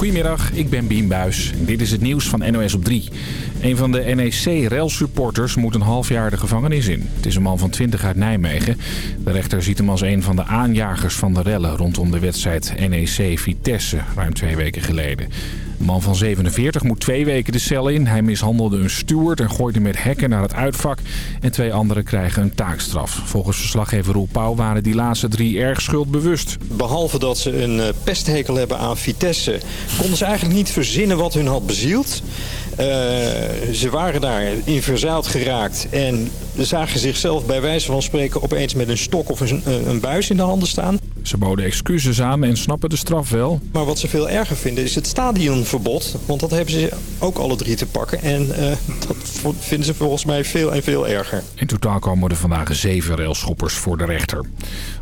Goedemiddag, ik ben Bien Buis. Dit is het nieuws van NOS op 3. Een van de NEC-railsupporters moet een half jaar de gevangenis in. Het is een man van 20 uit Nijmegen. De rechter ziet hem als een van de aanjagers van de rellen rondom de wedstrijd NEC-Vitesse ruim twee weken geleden. Man van 47 moet twee weken de cel in. Hij mishandelde een steward en gooide met hekken naar het uitvak. En twee anderen krijgen een taakstraf. Volgens verslaggever Roel Pauw waren die laatste drie erg schuldbewust. Behalve dat ze een eh, pesthekel hebben aan Vitesse... konden ze eigenlijk niet verzinnen wat hun had bezield. Uh, ze waren daar in verzaald geraakt en zagen zichzelf bij wijze van spreken opeens met een stok of een, een buis in de handen staan. Ze boden excuses aan en snappen de straf wel. Maar wat ze veel erger vinden is het stadionverbod. Want dat hebben ze ook alle drie te pakken. En uh, dat vinden ze volgens mij veel en veel erger. In totaal komen er vandaag zeven railschoppers voor de rechter.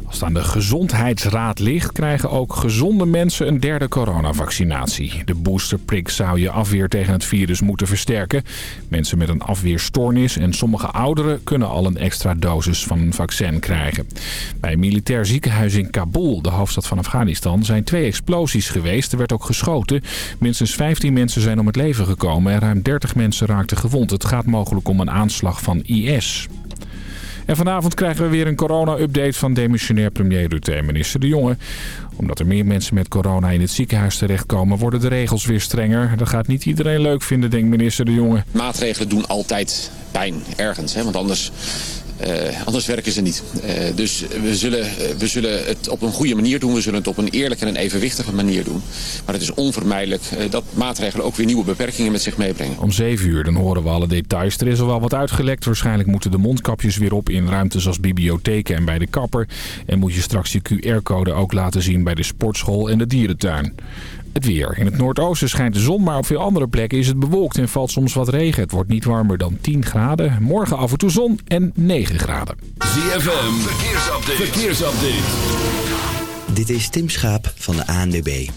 Als het aan de Gezondheidsraad ligt, krijgen ook gezonde mensen een derde coronavaccinatie. De boosterprik zou je afweer tegen het virus moeten versterken. Mensen met een afweerstoornis en sommige ouderen kunnen al een extra dosis van een vaccin krijgen. Bij een militair ziekenhuis in Kabul, de hoofdstad van Afghanistan, zijn twee explosies geweest. Er werd ook geschoten. Minstens 15 mensen zijn om het leven gekomen en ruim 30 mensen raakten gewond. Het gaat mogelijk om een aanslag van IS. En vanavond krijgen we weer een corona-update van demissionair premier Rutte en minister De Jonge. Omdat er meer mensen met corona in het ziekenhuis terechtkomen, worden de regels weer strenger. Dat gaat niet iedereen leuk vinden, denkt minister De Jonge. Maatregelen doen altijd pijn, ergens. Hè? Want anders uh, anders werken ze niet. Uh, dus we zullen, we zullen het op een goede manier doen. We zullen het op een eerlijke en evenwichtige manier doen. Maar het is onvermijdelijk dat maatregelen ook weer nieuwe beperkingen met zich meebrengen. Om 7 uur dan horen we alle details. Er is al wel wat uitgelekt. Waarschijnlijk moeten de mondkapjes weer op in ruimtes als bibliotheken en bij de kapper. En moet je straks je QR-code ook laten zien bij de sportschool en de dierentuin. Het weer. In het noordoosten schijnt de zon, maar op veel andere plekken is het bewolkt en valt soms wat regen. Het wordt niet warmer dan 10 graden. Morgen af en toe zon en 9 graden. ZFM, verkeersupdate. verkeersupdate. Dit is Tim Schaap van de ANDB.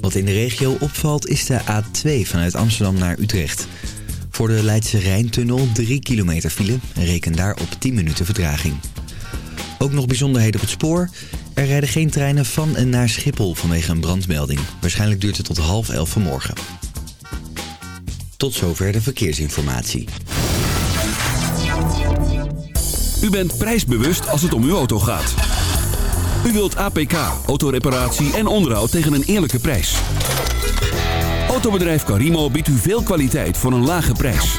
Wat in de regio opvalt is de A2 vanuit Amsterdam naar Utrecht. Voor de Leidse Rijntunnel 3 kilometer file en reken daar op 10 minuten vertraging. Ook nog bijzonderheden op het spoor. Er rijden geen treinen van en naar Schiphol vanwege een brandmelding. Waarschijnlijk duurt het tot half elf vanmorgen. Tot zover de verkeersinformatie. U bent prijsbewust als het om uw auto gaat. U wilt APK, autoreparatie en onderhoud tegen een eerlijke prijs. Autobedrijf Carimo biedt u veel kwaliteit voor een lage prijs.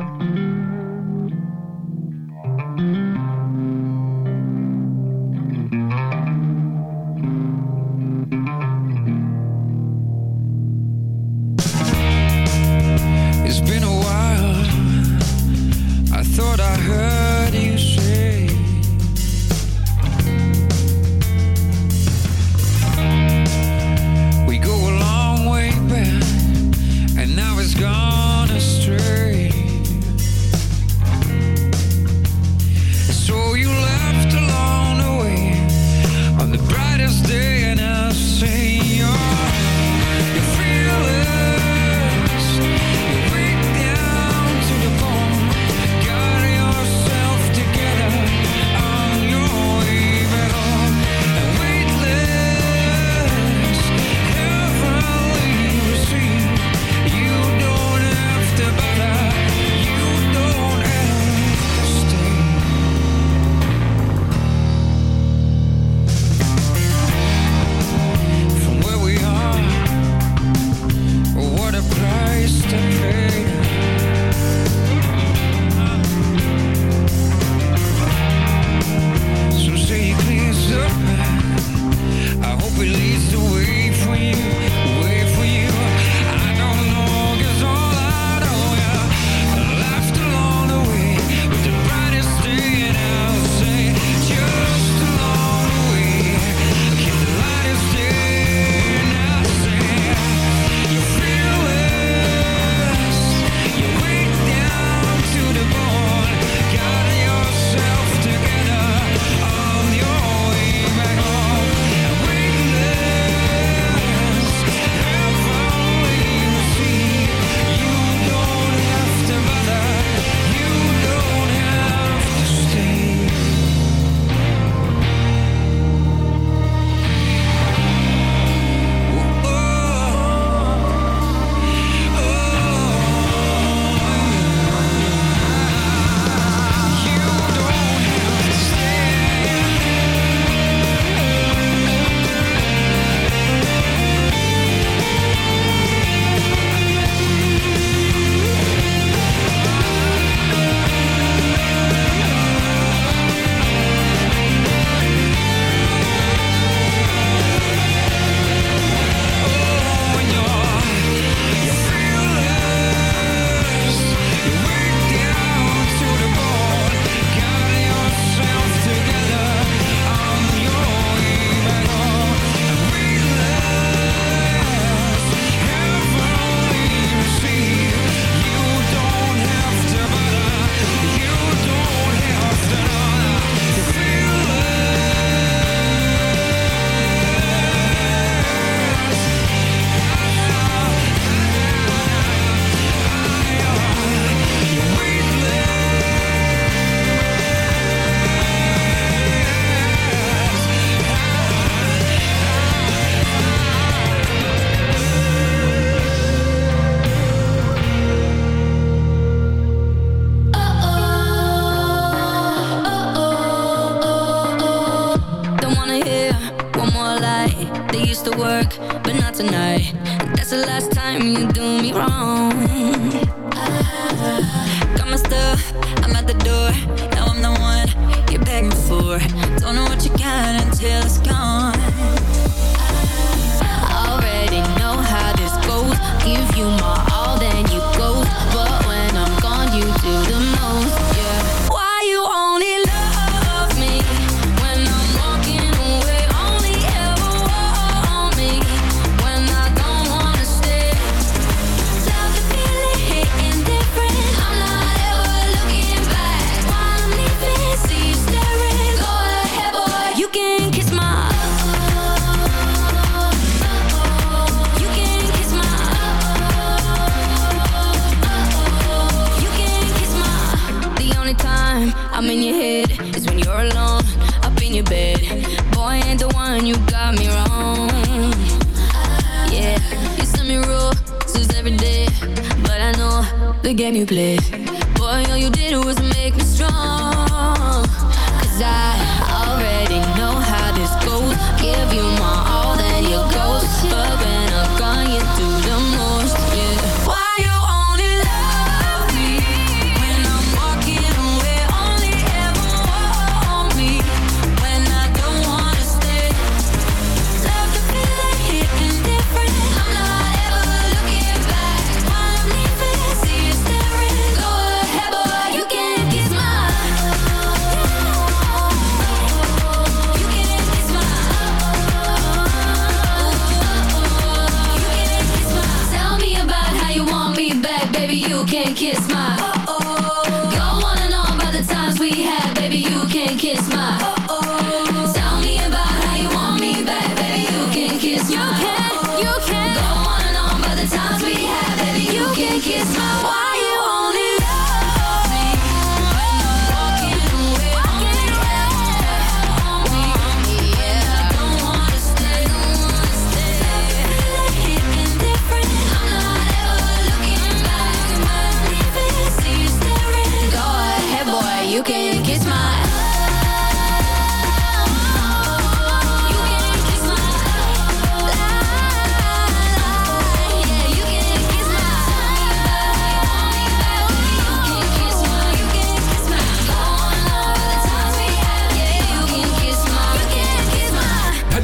I thought I heard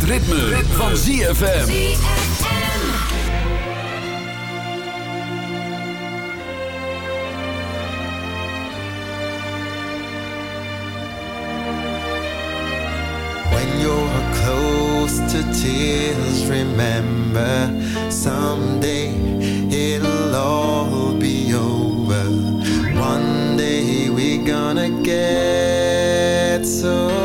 ritme, ritme. van ZFM. When you're close to tears, remember someday it'll all be over. One day we're gonna get so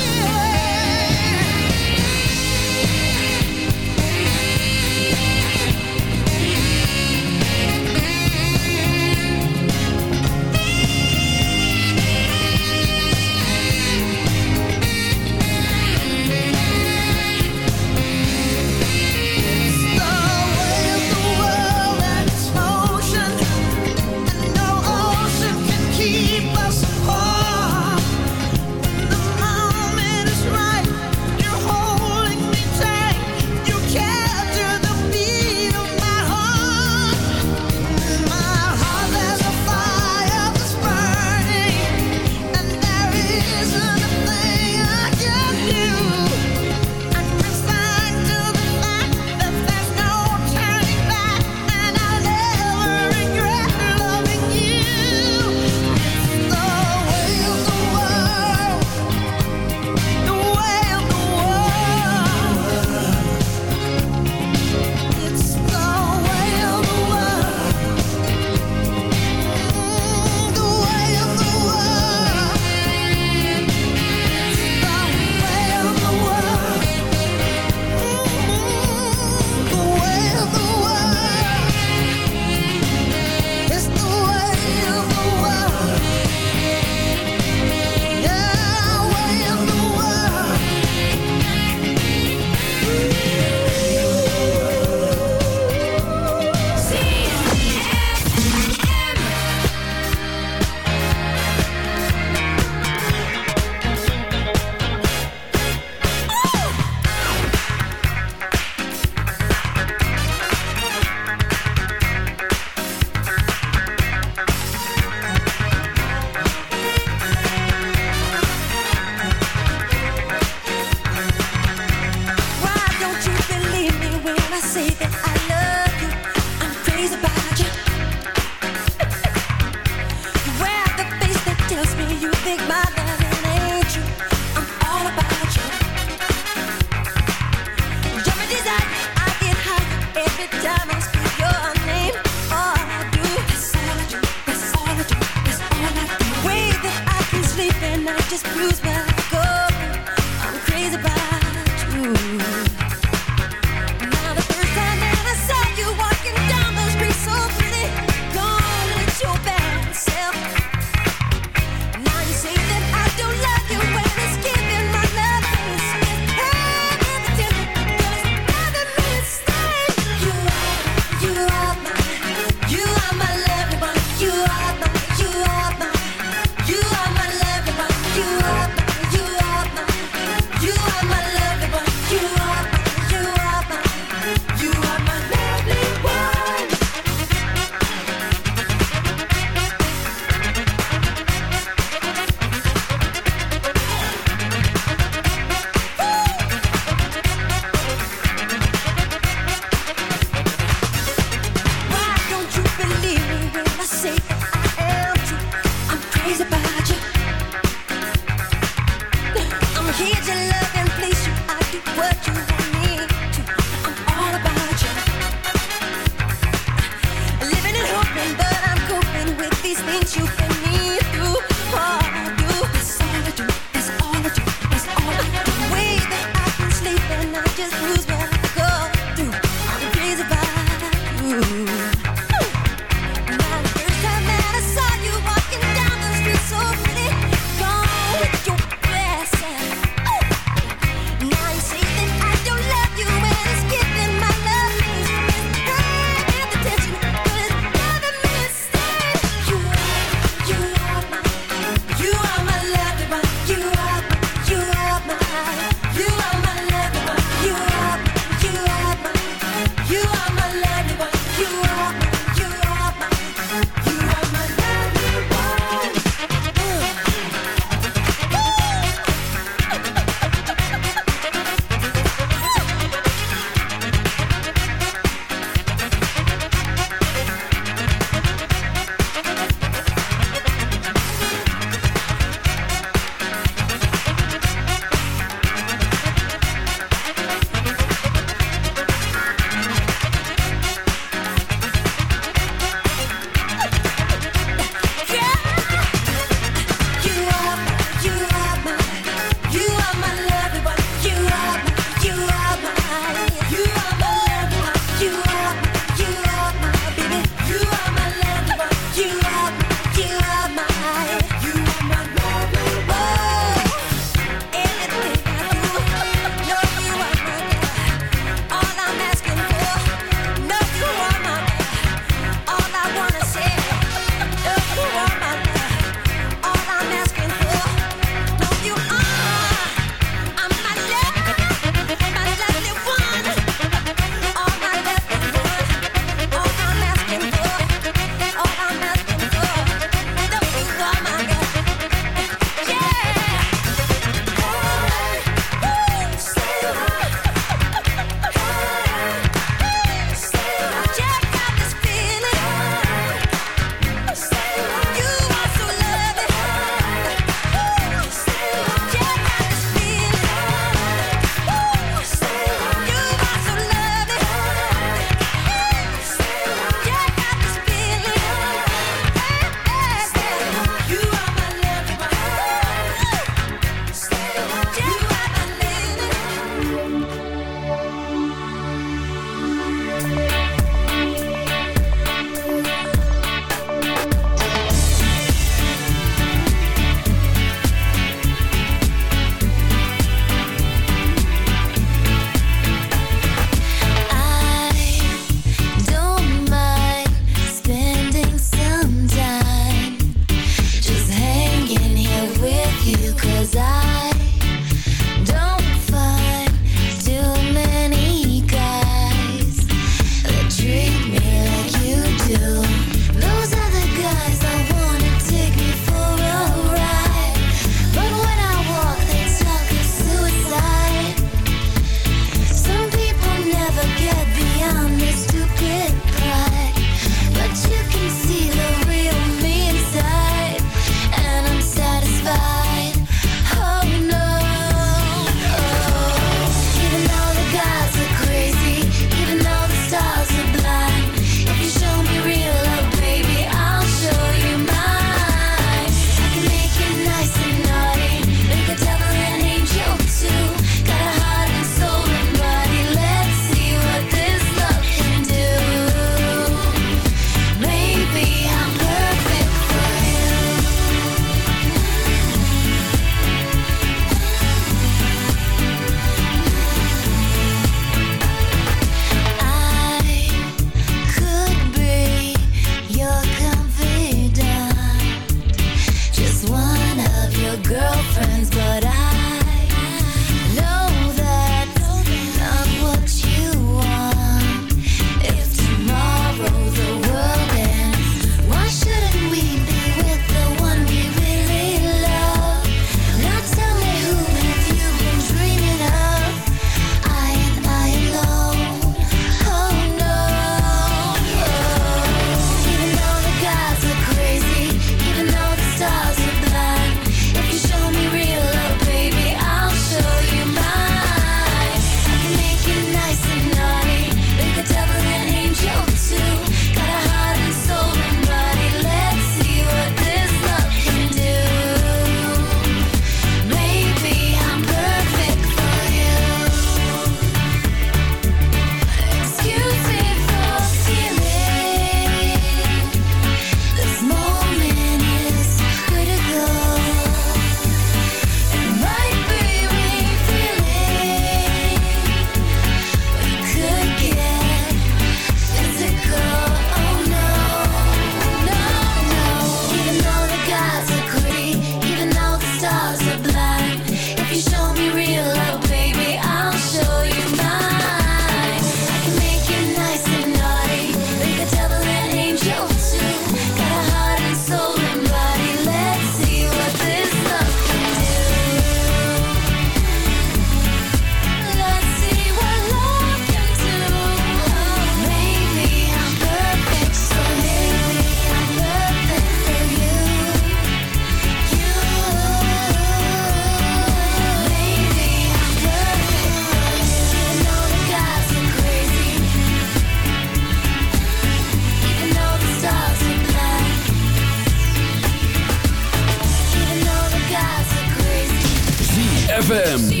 ZFM.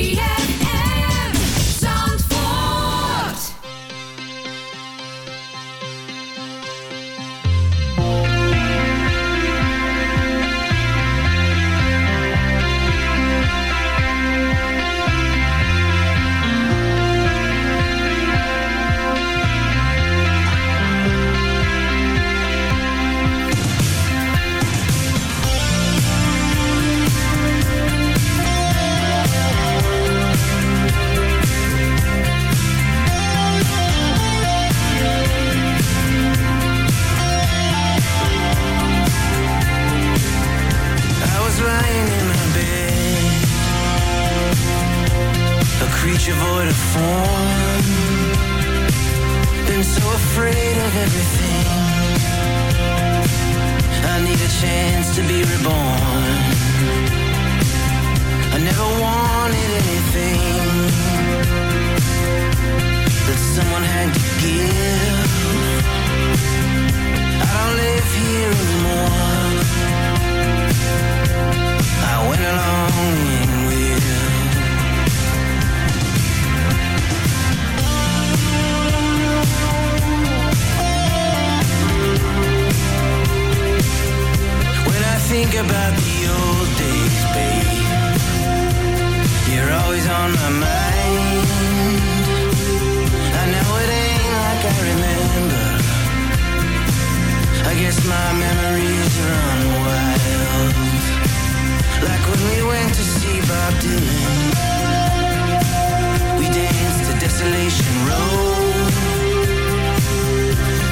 We danced to Desolation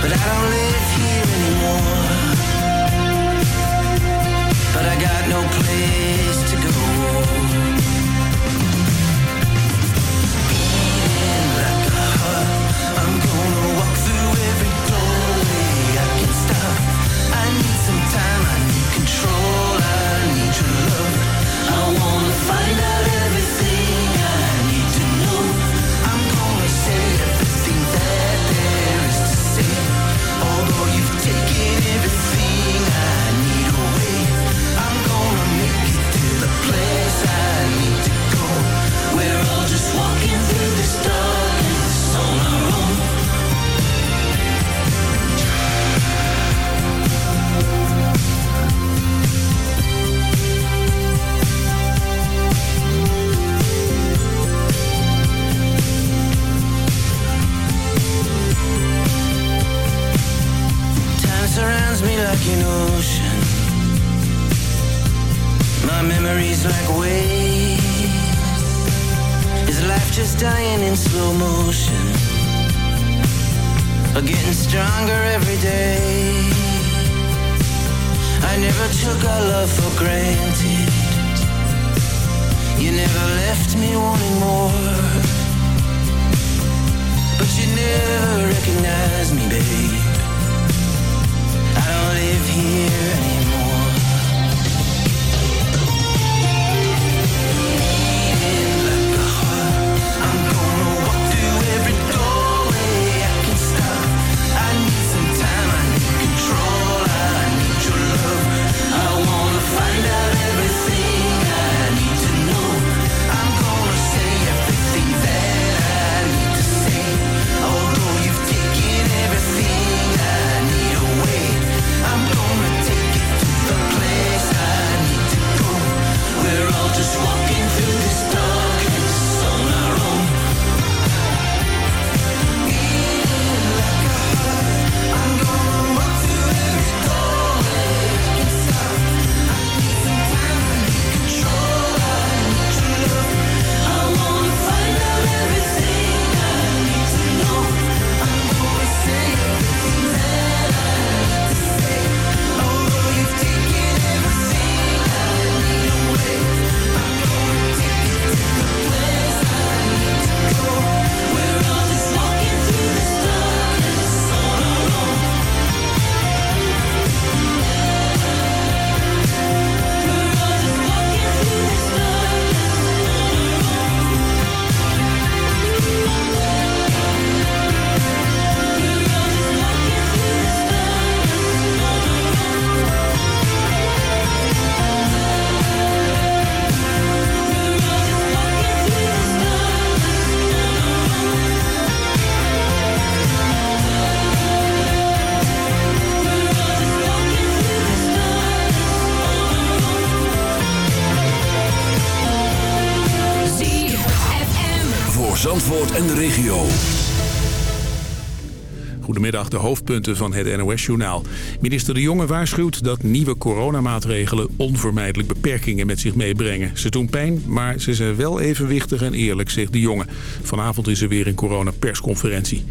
But I don't live here anymore. But I got no place stronger every day. I never took our love for de hoofdpunten van het NOS-journaal. Minister De Jonge waarschuwt dat nieuwe coronamaatregelen onvermijdelijk beperkingen met zich meebrengen. Ze doen pijn, maar ze zijn wel evenwichtig en eerlijk, zegt De Jonge. Vanavond is er weer een coronapersconferentie.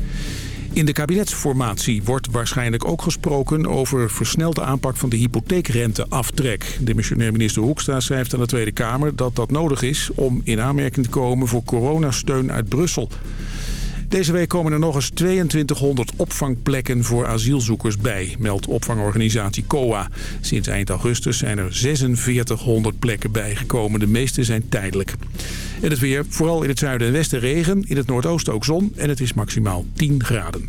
In de kabinetsformatie wordt waarschijnlijk ook gesproken over versnelde aanpak van de hypotheekrenteaftrek. Demissionair minister Hoekstra schrijft aan de Tweede Kamer dat dat nodig is om in aanmerking te komen voor coronasteun uit Brussel. Deze week komen er nog eens 2200 opvangplekken voor asielzoekers bij, meldt opvangorganisatie COA. Sinds eind augustus zijn er 4600 plekken bijgekomen. De meeste zijn tijdelijk. En het weer, vooral in het zuiden en westen regen, in het noordoosten ook zon en het is maximaal 10 graden.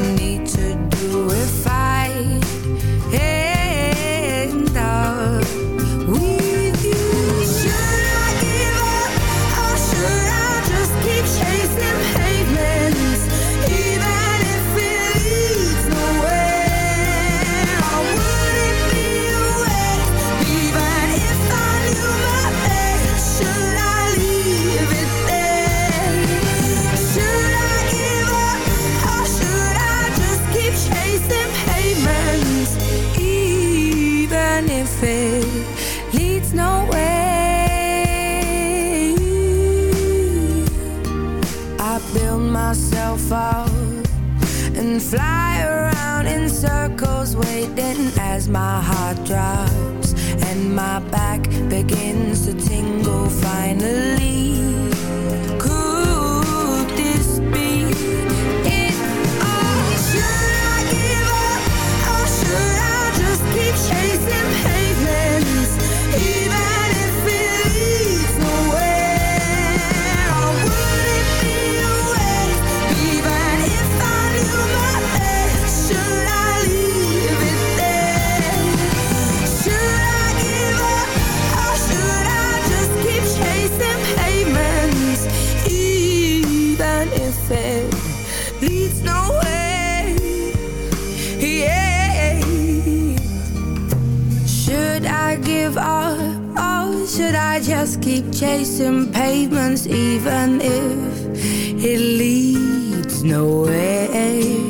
I need to do if I I just keep chasing pavements even if it leads nowhere.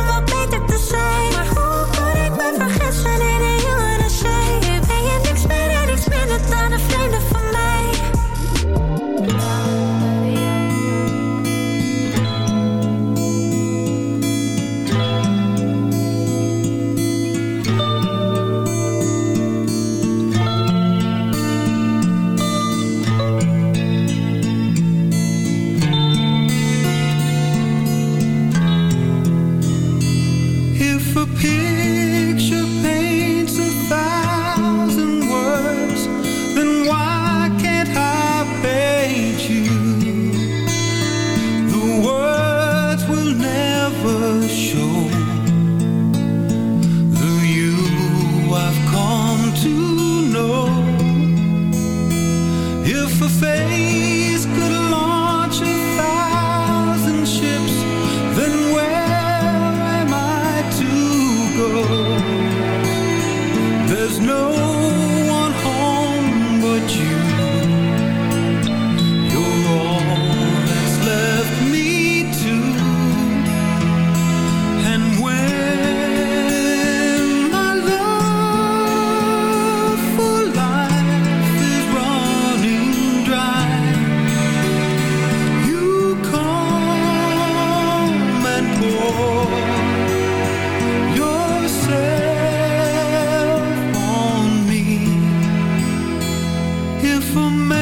for me.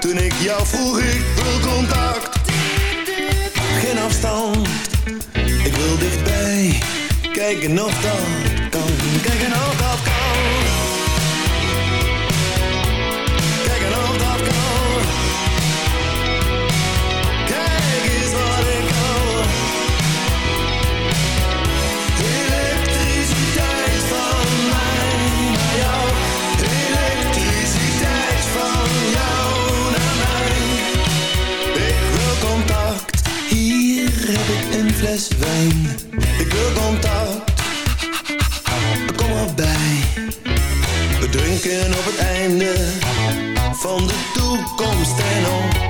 Toen ik jou vroeg, ik wil contact. Geen afstand, ik wil dichtbij. Kijken of dat kan, kijken of dat kan. fles wijn. Ik wil contact, kom erbij. We drinken op het einde van de toekomst en op